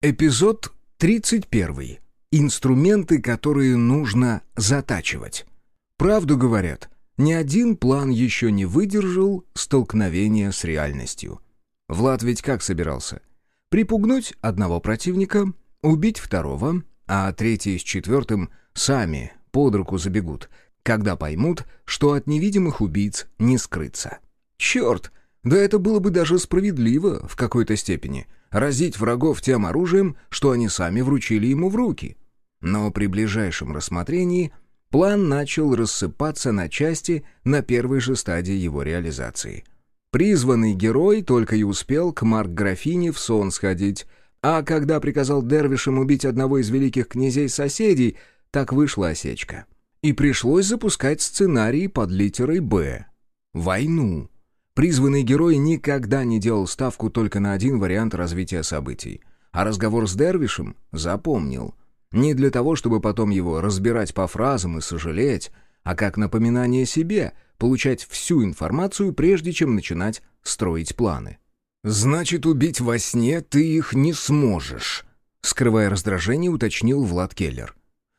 Эпизод 31. Инструменты, которые нужно затачивать. Правду говорят, ни один план еще не выдержал столкновения с реальностью. Влад ведь как собирался? Припугнуть одного противника, убить второго, а третий с четвертым сами под руку забегут, когда поймут, что от невидимых убийц не скрыться. Черт, да это было бы даже справедливо в какой-то степени — разить врагов тем оружием, что они сами вручили ему в руки. Но при ближайшем рассмотрении план начал рассыпаться на части на первой же стадии его реализации. Призванный герой только и успел к Марк-графине в сон сходить, а когда приказал Дервишам убить одного из великих князей-соседей, так вышла осечка. И пришлось запускать сценарий под литерой «Б» — «Войну». Призванный герой никогда не делал ставку только на один вариант развития событий. А разговор с Дервишем запомнил. Не для того, чтобы потом его разбирать по фразам и сожалеть, а как напоминание себе, получать всю информацию, прежде чем начинать строить планы. «Значит, убить во сне ты их не сможешь», — скрывая раздражение, уточнил Влад Келлер.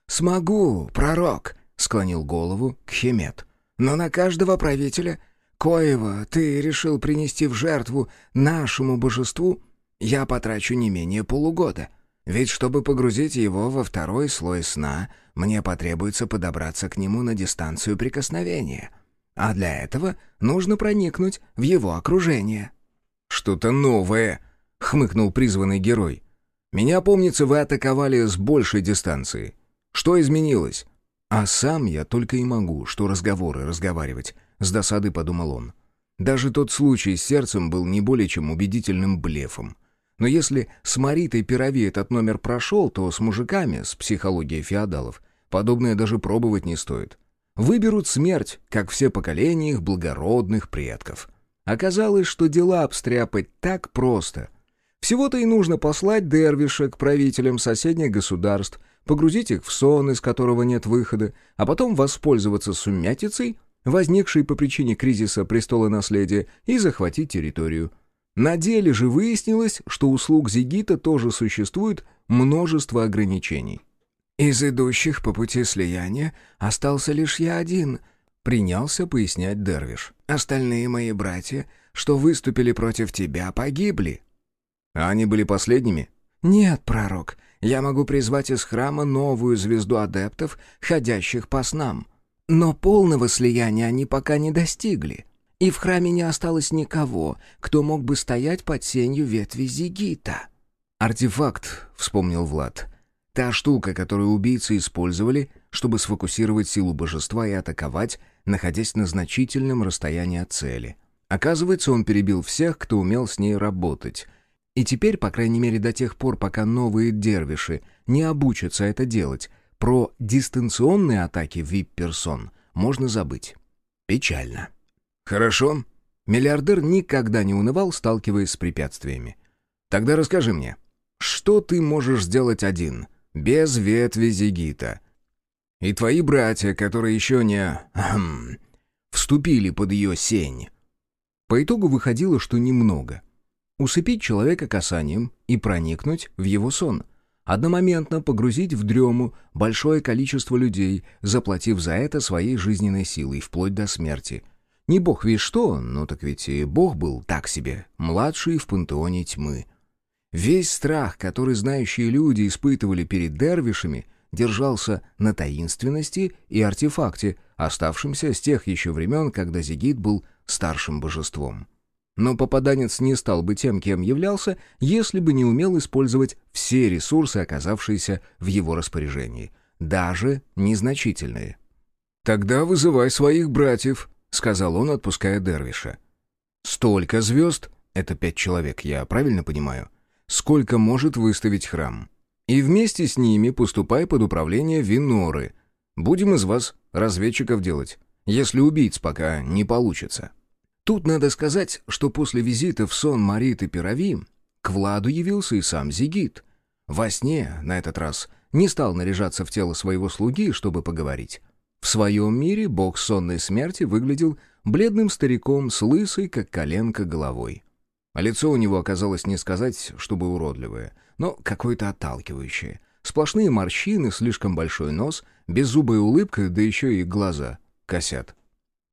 «Смогу, пророк», — склонил голову Кхемет. «Но на каждого правителя коего ты решил принести в жертву нашему божеству, я потрачу не менее полугода. Ведь чтобы погрузить его во второй слой сна, мне потребуется подобраться к нему на дистанцию прикосновения. А для этого нужно проникнуть в его окружение». «Что-то новое», — хмыкнул призванный герой. «Меня, помнится, вы атаковали с большей дистанции. Что изменилось?» «А сам я только и могу, что разговоры разговаривать. С досады подумал он. Даже тот случай с сердцем был не более чем убедительным блефом. Но если с Маритой Пирови этот номер прошел, то с мужиками, с психологией феодалов, подобное даже пробовать не стоит. Выберут смерть, как все поколения их благородных предков. Оказалось, что дела обстряпать так просто. Всего-то и нужно послать Дервиша к правителям соседних государств, погрузить их в сон, из которого нет выхода, а потом воспользоваться сумятицей возникший по причине кризиса престола наследия, и захватить территорию. На деле же выяснилось, что у слуг Зигита тоже существует множество ограничений. «Из идущих по пути слияния остался лишь я один», — принялся пояснять Дервиш. «Остальные мои братья, что выступили против тебя, погибли». «А они были последними?» «Нет, пророк, я могу призвать из храма новую звезду адептов, ходящих по снам. Но полного слияния они пока не достигли, и в храме не осталось никого, кто мог бы стоять под сенью ветви Зигита. «Артефакт», — вспомнил Влад. «Та штука, которую убийцы использовали, чтобы сфокусировать силу божества и атаковать, находясь на значительном расстоянии от цели. Оказывается, он перебил всех, кто умел с ней работать. И теперь, по крайней мере до тех пор, пока новые дервиши не обучатся это делать, про дистанционные атаки вип-персон можно забыть. Печально. Хорошо. Миллиардер никогда не унывал, сталкиваясь с препятствиями. Тогда расскажи мне, что ты можешь сделать один, без ветви Зигита? И твои братья, которые еще не... Хм, вступили под ее сень. По итогу выходило, что немного. Усыпить человека касанием и проникнуть в его сон — одномоментно погрузить в дрему большое количество людей, заплатив за это своей жизненной силой, вплоть до смерти. Не бог весь что, но так ведь и бог был так себе, младший в пантеоне тьмы. Весь страх, который знающие люди испытывали перед дервишами, держался на таинственности и артефакте, оставшемся с тех еще времен, когда Зигит был старшим божеством. Но попаданец не стал бы тем, кем являлся, если бы не умел использовать все ресурсы, оказавшиеся в его распоряжении, даже незначительные. «Тогда вызывай своих братьев», — сказал он, отпуская Дервиша. «Столько звезд — это пять человек, я правильно понимаю? Сколько может выставить храм? И вместе с ними поступай под управление Виноры. Будем из вас разведчиков делать, если убийц пока не получится». Тут надо сказать, что после визита в сон Мариты Пирави к Владу явился и сам Зигит. Во сне, на этот раз, не стал наряжаться в тело своего слуги, чтобы поговорить. В своем мире бог сонной смерти выглядел бледным стариком с лысой, как коленка, головой. А лицо у него оказалось не сказать, чтобы уродливое, но какое-то отталкивающее. Сплошные морщины, слишком большой нос, беззубая улыбка, да еще и глаза косят.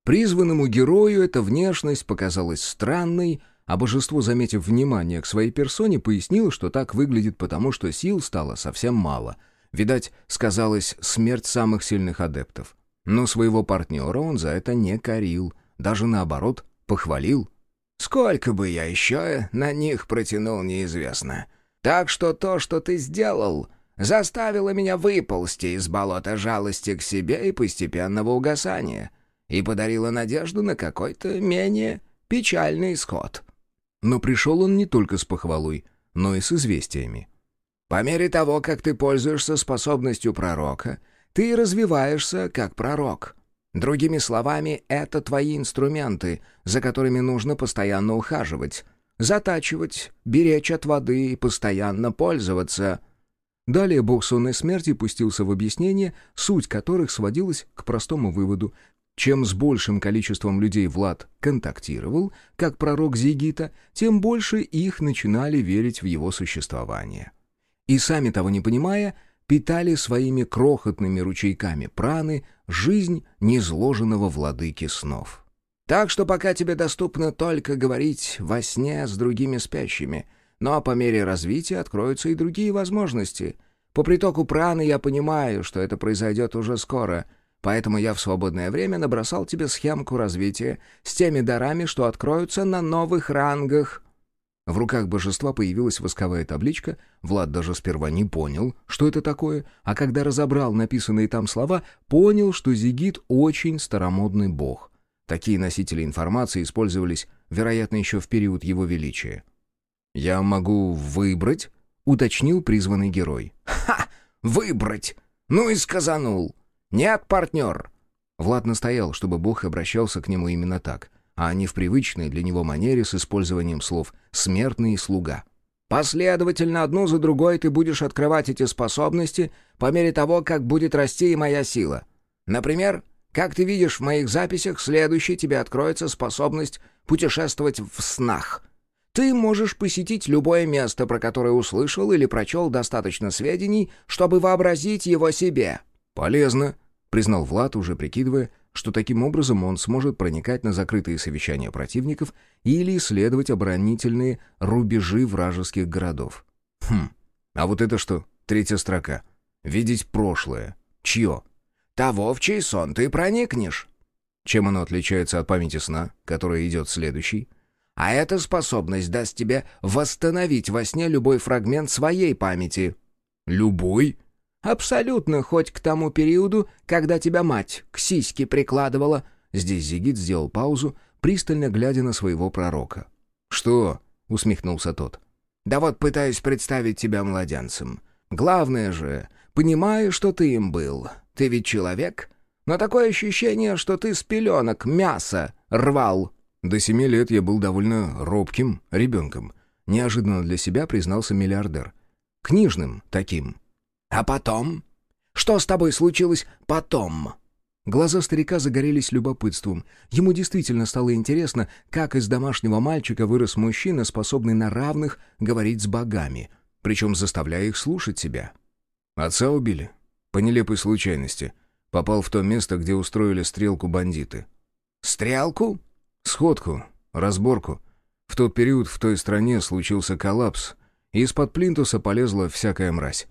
Призванному герою эта внешность показалась странной, а божество, заметив внимание к своей персоне, пояснило, что так выглядит потому, что сил стало совсем мало. Видать, сказалась смерть самых сильных адептов. Но своего партнера он за это не корил, даже наоборот, похвалил. «Сколько бы я еще на них протянул, неизвестно. Так что то, что ты сделал, заставило меня выползти из болота жалости к себе и постепенного угасания, и подарило надежду на какой-то менее печальный исход». Но пришел он не только с похвалой, но и с известиями. «По мере того, как ты пользуешься способностью пророка, ты развиваешься как пророк. Другими словами, это твои инструменты, за которыми нужно постоянно ухаживать, затачивать, беречь от воды и постоянно пользоваться». Далее бог сонной смерти пустился в объяснение, суть которых сводилась к простому выводу. Чем с большим количеством людей Влад контактировал, как пророк Зигита, тем больше их начинали верить в его существование. И сами того не понимая, питали своими крохотными ручейками праны жизнь незложенного владыки снов. Так что пока тебе доступно только говорить во сне с другими спящими, но по мере развития откроются и другие возможности. По притоку праны я понимаю, что это произойдет уже скоро — Поэтому я в свободное время набросал тебе схемку развития с теми дарами, что откроются на новых рангах». В руках божества появилась восковая табличка. Влад даже сперва не понял, что это такое, а когда разобрал написанные там слова, понял, что Зигит очень старомодный бог. Такие носители информации использовались, вероятно, еще в период его величия. «Я могу выбрать?» — уточнил призванный герой. «Ха! Выбрать! Ну и сказанул! «Нет, партнер!» Влад настоял, чтобы Бог обращался к нему именно так, а не в привычной для него манере с использованием слов «смертный» «слуга». «Последовательно одну за другой ты будешь открывать эти способности по мере того, как будет расти и моя сила. Например, как ты видишь в моих записях, следующей тебе откроется способность путешествовать в снах. Ты можешь посетить любое место, про которое услышал или прочел достаточно сведений, чтобы вообразить его себе». «Полезно», — признал Влад, уже прикидывая, что таким образом он сможет проникать на закрытые совещания противников или исследовать оборонительные рубежи вражеских городов. «Хм, а вот это что? Третья строка. Видеть прошлое. Чье?» «Того, в чей сон ты проникнешь». Чем оно отличается от памяти сна, которая идет следующий? А эта способность даст тебе восстановить во сне любой фрагмент своей памяти. «Любой?» Абсолютно, хоть к тому периоду, когда тебя мать к сиське прикладывала». Здесь Зигит сделал паузу, пристально глядя на своего пророка. «Что?» — усмехнулся тот. «Да вот пытаюсь представить тебя младенцем. Главное же, понимаю, что ты им был. Ты ведь человек, но такое ощущение, что ты с пеленок мясо рвал». До семи лет я был довольно робким ребенком. Неожиданно для себя признался миллиардер. Книжным таким. «А потом? Что с тобой случилось потом?» Глаза старика загорелись любопытством. Ему действительно стало интересно, как из домашнего мальчика вырос мужчина, способный на равных говорить с богами, причем заставляя их слушать себя. Отца убили. По нелепой случайности. Попал в то место, где устроили стрелку бандиты. «Стрелку?» «Сходку. Разборку. В тот период в той стране случился коллапс, и из-под плинтуса полезла всякая мразь.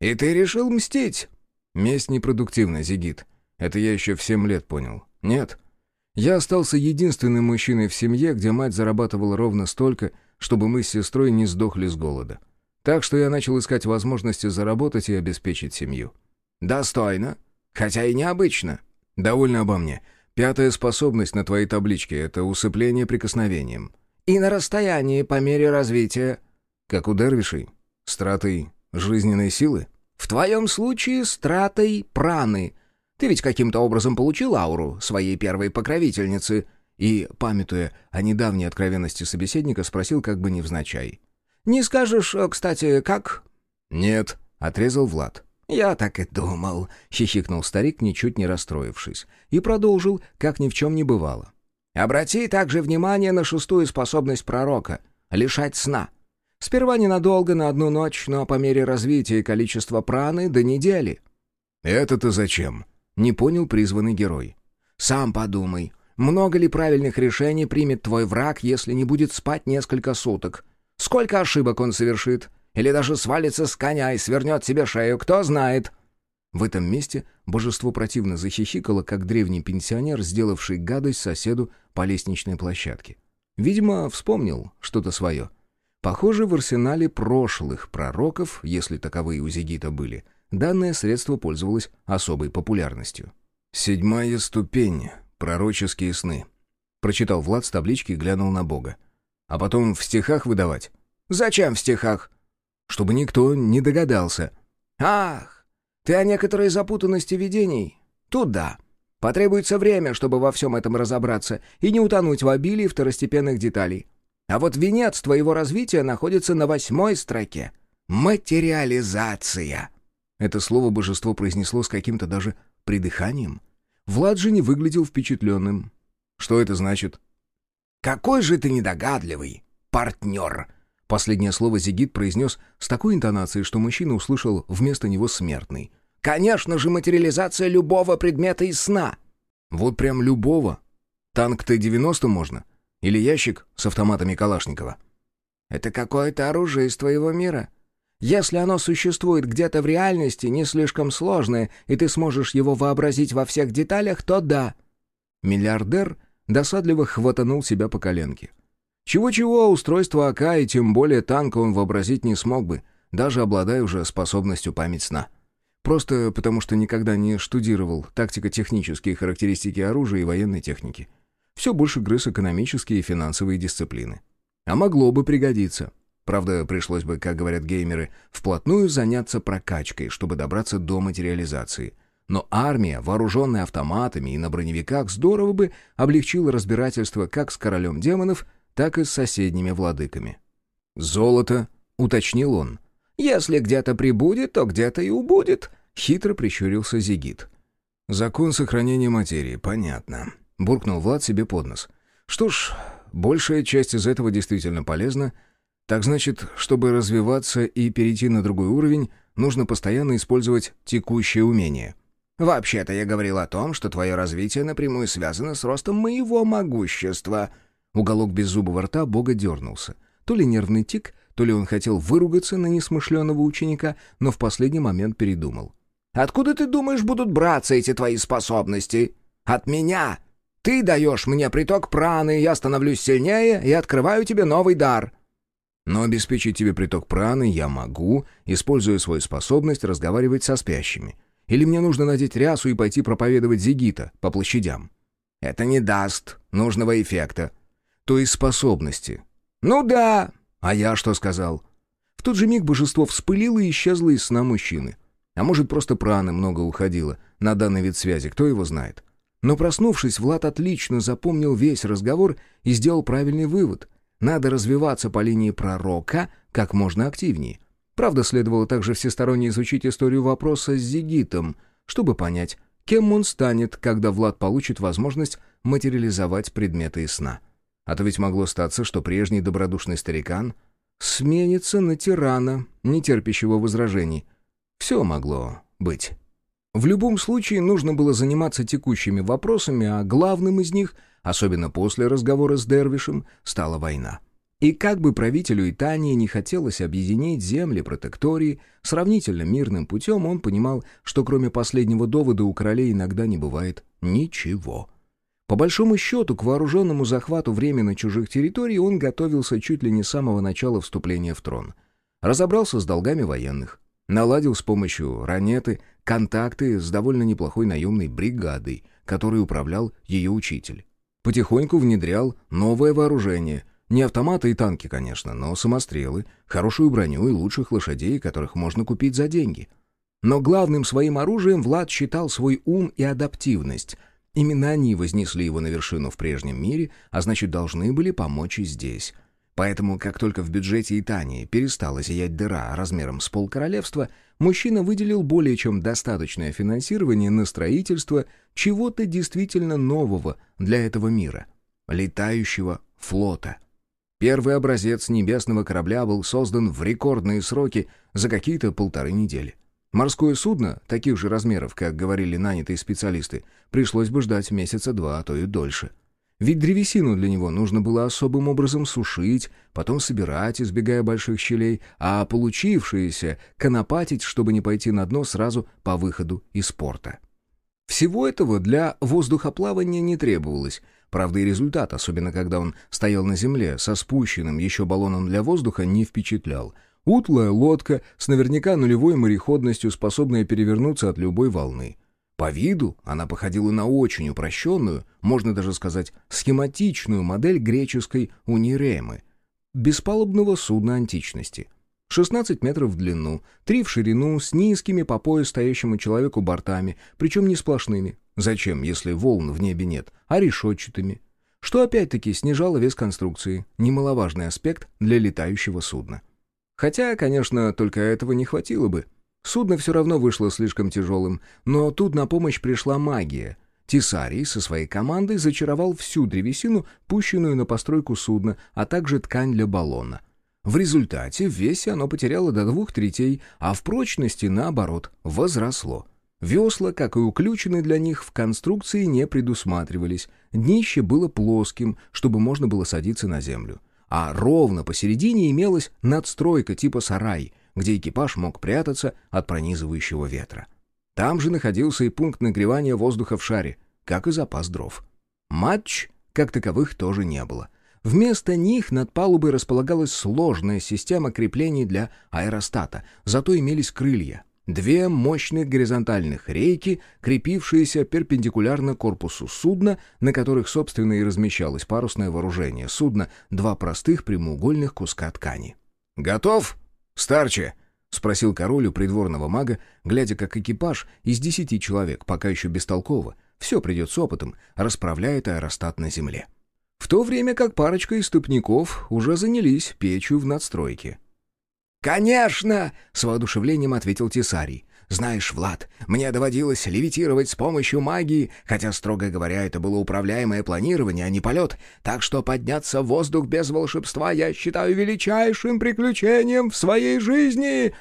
«И ты решил мстить?» «Месть непродуктивна, Зигит. Это я еще в семь лет понял. Нет. Я остался единственным мужчиной в семье, где мать зарабатывала ровно столько, чтобы мы с сестрой не сдохли с голода. Так что я начал искать возможности заработать и обеспечить семью». «Достойно. Хотя и необычно». «Довольно обо мне. Пятая способность на твоей табличке — это усыпление прикосновением». «И на расстоянии по мере развития». «Как у дервишей? Стратой жизненной силы?» В твоем случае с тратой праны. Ты ведь каким-то образом получил ауру своей первой покровительницы». И, памятуя о недавней откровенности собеседника, спросил как бы невзначай. «Не скажешь, э, кстати, как?» «Нет», — отрезал Влад. «Я так и думал», — хихикнул старик, ничуть не расстроившись, и продолжил, как ни в чем не бывало. «Обрати также внимание на шестую способность пророка — лишать сна. Сперва ненадолго, на одну ночь, но по мере развития количества праны до недели». «Это-то зачем?» — не понял призванный герой. «Сам подумай, много ли правильных решений примет твой враг, если не будет спать несколько суток? Сколько ошибок он совершит? Или даже свалится с коня и свернет себе шею, кто знает?» В этом месте божество противно захихикало, как древний пенсионер, сделавший гадость соседу по лестничной площадке. Видимо, вспомнил что-то свое. Похоже, в арсенале прошлых пророков, если таковые у Зигита были, данное средство пользовалось особой популярностью. «Седьмая ступень. Пророческие сны», — прочитал Влад с таблички и глянул на Бога. «А потом в стихах выдавать?» «Зачем в стихах?» «Чтобы никто не догадался». «Ах, ты о некоторой запутанности видений? Тут да. Потребуется время, чтобы во всем этом разобраться и не утонуть в обилии второстепенных деталей. А вот венец твоего развития находится на восьмой строке. Материализация. Это слово божество произнесло с каким-то даже придыханием. Влад же не выглядел впечатленным. Что это значит? «Какой же ты недогадливый, партнер!» Последнее слово Зигит произнес с такой интонацией, что мужчина услышал вместо него смертный. «Конечно же, материализация любого предмета из сна!» «Вот прям любого? Танк Т-90 можно? Или ящик с автоматами Калашникова?» «Это какое-то оружие из твоего мира. Если оно существует где-то в реальности, не слишком сложное, и ты сможешь его вообразить во всех деталях, то да». Миллиардер досадливо хватанул себя по коленке. Чего-чего, устройство АК и тем более танка он вообразить не смог бы, даже обладая уже способностью память сна. Просто потому, что никогда не штудировал тактико-технические характеристики оружия и военной техники. Все больше грыз экономические и финансовые дисциплины. А могло бы пригодиться. Правда, пришлось бы, как говорят геймеры, вплотную заняться прокачкой, чтобы добраться до материализации. Но армия, вооруженная автоматами и на броневиках, здорово бы облегчила разбирательство как с королем демонов, так и с соседними владыками. «Золото», — уточнил он. «Если где-то прибудет, то где-то и убудет», — хитро прищурился Зигит. «Закон сохранения материи, понятно», — буркнул Влад себе под нос. «Что ж, большая часть из этого действительно полезна. Так значит, чтобы развиваться и перейти на другой уровень, нужно постоянно использовать текущее умение». «Вообще-то я говорил о том, что твое развитие напрямую связано с ростом моего могущества», Уголок беззубого рта бога дернулся. То ли нервный тик, то ли он хотел выругаться на несмышленного ученика, но в последний момент передумал. «Откуда ты думаешь будут браться эти твои способности? От меня! Ты даешь мне приток праны, я становлюсь сильнее и открываю тебе новый дар». «Но обеспечить тебе приток праны я могу, используя свою способность разговаривать со спящими. Или мне нужно надеть рясу и пойти проповедовать Зигита по площадям?» «Это не даст нужного эффекта», то есть способности. «Ну да!» А я что сказал? В тот же миг божество вспылило и исчезло из сна мужчины. А может, просто праны много уходило на данный вид связи, кто его знает. Но проснувшись, Влад отлично запомнил весь разговор и сделал правильный вывод. Надо развиваться по линии пророка как можно активнее. Правда, следовало также всесторонне изучить историю вопроса с Зигитом, чтобы понять, кем он станет, когда Влад получит возможность материализовать предметы из сна. А то ведь могло статься, что прежний добродушный старикан сменится на тирана, не терпящего возражений. Все могло быть. В любом случае нужно было заниматься текущими вопросами, а главным из них, особенно после разговора с Дервишем, стала война. И как бы правителю Итании не хотелось объединить земли протектории сравнительно мирным путем, он понимал, что кроме последнего довода у королей иногда не бывает ничего. По большому счету, к вооруженному захвату временно чужих территорий он готовился чуть ли не с самого начала вступления в трон. Разобрался с долгами военных, наладил с помощью ранеты контакты с довольно неплохой наемной бригадой, которой управлял ее учитель. Потихоньку внедрял новое вооружение. Не автоматы и танки, конечно, но самострелы, хорошую броню и лучших лошадей, которых можно купить за деньги. Но главным своим оружием Влад считал свой ум и адаптивность — Именно они вознесли его на вершину в прежнем мире, а значит, должны были помочь и здесь. Поэтому, как только в бюджете Итании перестала зиять дыра размером с полкоролевства, мужчина выделил более чем достаточное финансирование на строительство чего-то действительно нового для этого мира — летающего флота. Первый образец небесного корабля был создан в рекордные сроки за какие-то полторы недели. Морское судно, таких же размеров, как говорили нанятые специалисты, пришлось бы ждать месяца два, а то и дольше. Ведь древесину для него нужно было особым образом сушить, потом собирать, избегая больших щелей, а получившееся конопатить, чтобы не пойти на дно сразу по выходу из порта. Всего этого для воздухоплавания не требовалось, правда и результат, особенно когда он стоял на земле, со спущенным еще баллоном для воздуха, не впечатлял. Утлая лодка с наверняка нулевой мореходностью, способная перевернуться от любой волны. По виду она походила на очень упрощенную, можно даже сказать, схематичную модель греческой униремы, беспалубного судна античности. 16 метров в длину, 3 в ширину, с низкими по пояс стоящему человеку бортами, причем не сплошными. Зачем, если волн в небе нет, а решетчатыми? Что опять-таки снижало вес конструкции, немаловажный аспект для летающего судна. Хотя, конечно, только этого не хватило бы. Судно все равно вышло слишком тяжелым, но тут на помощь пришла магия. Тисарий со своей командой зачаровал всю древесину, пущенную на постройку судна, а также ткань для баллона. В результате в весе оно потеряло до двух третей, а в прочности, наоборот, возросло. Весла, как и уключены для них, в конструкции не предусматривались. Днище было плоским, чтобы можно было садиться на землю. А ровно посередине имелась надстройка типа сарай — где экипаж мог прятаться от пронизывающего ветра. Там же находился и пункт нагревания воздуха в шаре, как и запас дров. Матч, как таковых, тоже не было. Вместо них над палубой располагалась сложная система креплений для аэростата, зато имелись крылья. Две мощных горизонтальных рейки, крепившиеся перпендикулярно корпусу судна, на которых, собственно, и размещалось парусное вооружение судна, два простых прямоугольных куска ткани. «Готов?» «Старче!» — спросил король у придворного мага, глядя, как экипаж из десяти человек, пока еще бестолково, все придет с опытом, расправляет аэростат на земле. В то время как парочка иступников уже занялись печью в надстройке. «Конечно!» — с воодушевлением ответил Тесарий. Знаешь, Влад, мне доводилось левитировать с помощью магии, хотя, строго говоря, это было управляемое планирование, а не полет, так что подняться в воздух без волшебства я считаю величайшим приключением в своей жизни!»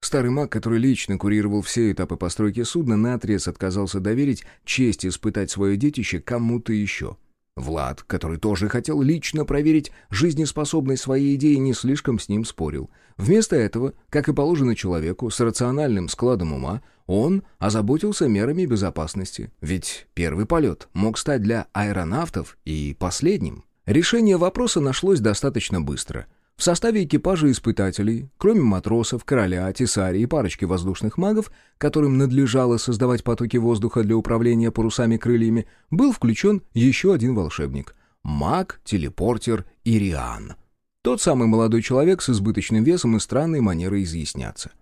Старый маг, который лично курировал все этапы постройки судна, наотрез отказался доверить честь испытать свое детище кому-то еще. Влад, который тоже хотел лично проверить жизнеспособность своей идеи, не слишком с ним спорил. Вместо этого, как и положено человеку с рациональным складом ума, он озаботился мерами безопасности. Ведь первый полет мог стать для аэронавтов и последним. Решение вопроса нашлось достаточно быстро — в составе экипажа испытателей, кроме матросов, короля, тесарии и парочки воздушных магов, которым надлежало создавать потоки воздуха для управления парусами-крыльями, был включен еще один волшебник — маг-телепортер Ириан. Тот самый молодой человек с избыточным весом и странной манерой изъясняться.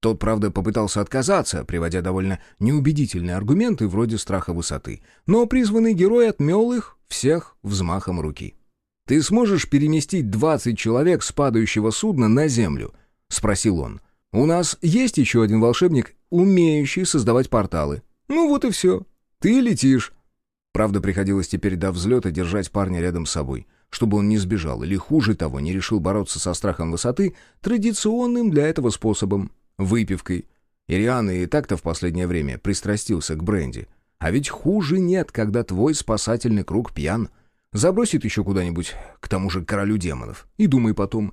Тот, правда, попытался отказаться, приводя довольно неубедительные аргументы вроде страха высоты, но призванный герой отмел их всех взмахом руки. «Ты сможешь переместить 20 человек с падающего судна на землю?» — спросил он. «У нас есть еще один волшебник, умеющий создавать порталы. Ну вот и все. Ты летишь». Правда, приходилось теперь до взлета держать парня рядом с собой, чтобы он не сбежал или, хуже того, не решил бороться со страхом высоты традиционным для этого способом — выпивкой. Ириан и так-то в последнее время пристрастился к бренди. А ведь хуже нет, когда твой спасательный круг пьян — Забросит еще куда-нибудь, к тому же королю демонов. И думай потом,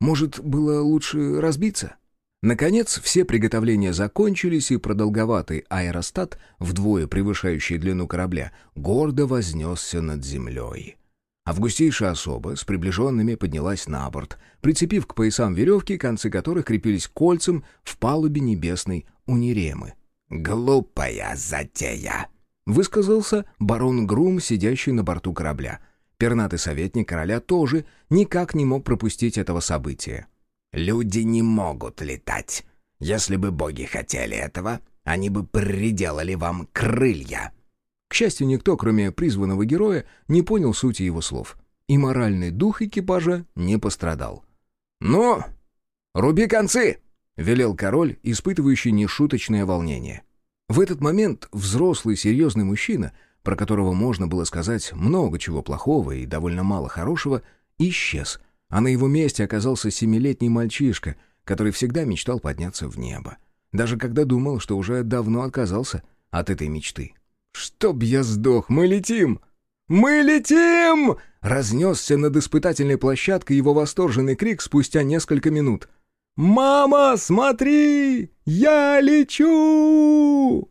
может, было лучше разбиться? Наконец, все приготовления закончились, и продолговатый аэростат, вдвое превышающий длину корабля, гордо вознесся над землей. Августейшая особа с приближенными поднялась на борт, прицепив к поясам веревки, концы которых крепились кольцем в палубе небесной униремы. «Глупая затея!» Высказался барон Грум, сидящий на борту корабля. Пернатый советник короля тоже никак не мог пропустить этого события. «Люди не могут летать. Если бы боги хотели этого, они бы приделали вам крылья». К счастью, никто, кроме призванного героя, не понял сути его слов. И моральный дух экипажа не пострадал. «Ну, руби концы!» — велел король, испытывающий нешуточное волнение. В этот момент взрослый серьезный мужчина, про которого можно было сказать много чего плохого и довольно мало хорошего, исчез, А на его месте оказался семилетний мальчишка, который всегда мечтал подняться в небо. Даже когда думал, что уже давно отказался от этой мечты. «Чтоб я сдох! Мы летим!» «Мы летим!» — разнесся над испытательной площадкой его восторженный крик спустя несколько минут. «Мама, смотри! Я лечу!»